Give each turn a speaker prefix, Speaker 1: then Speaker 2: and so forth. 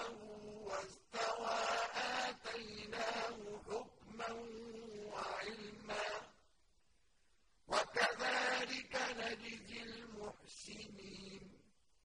Speaker 1: له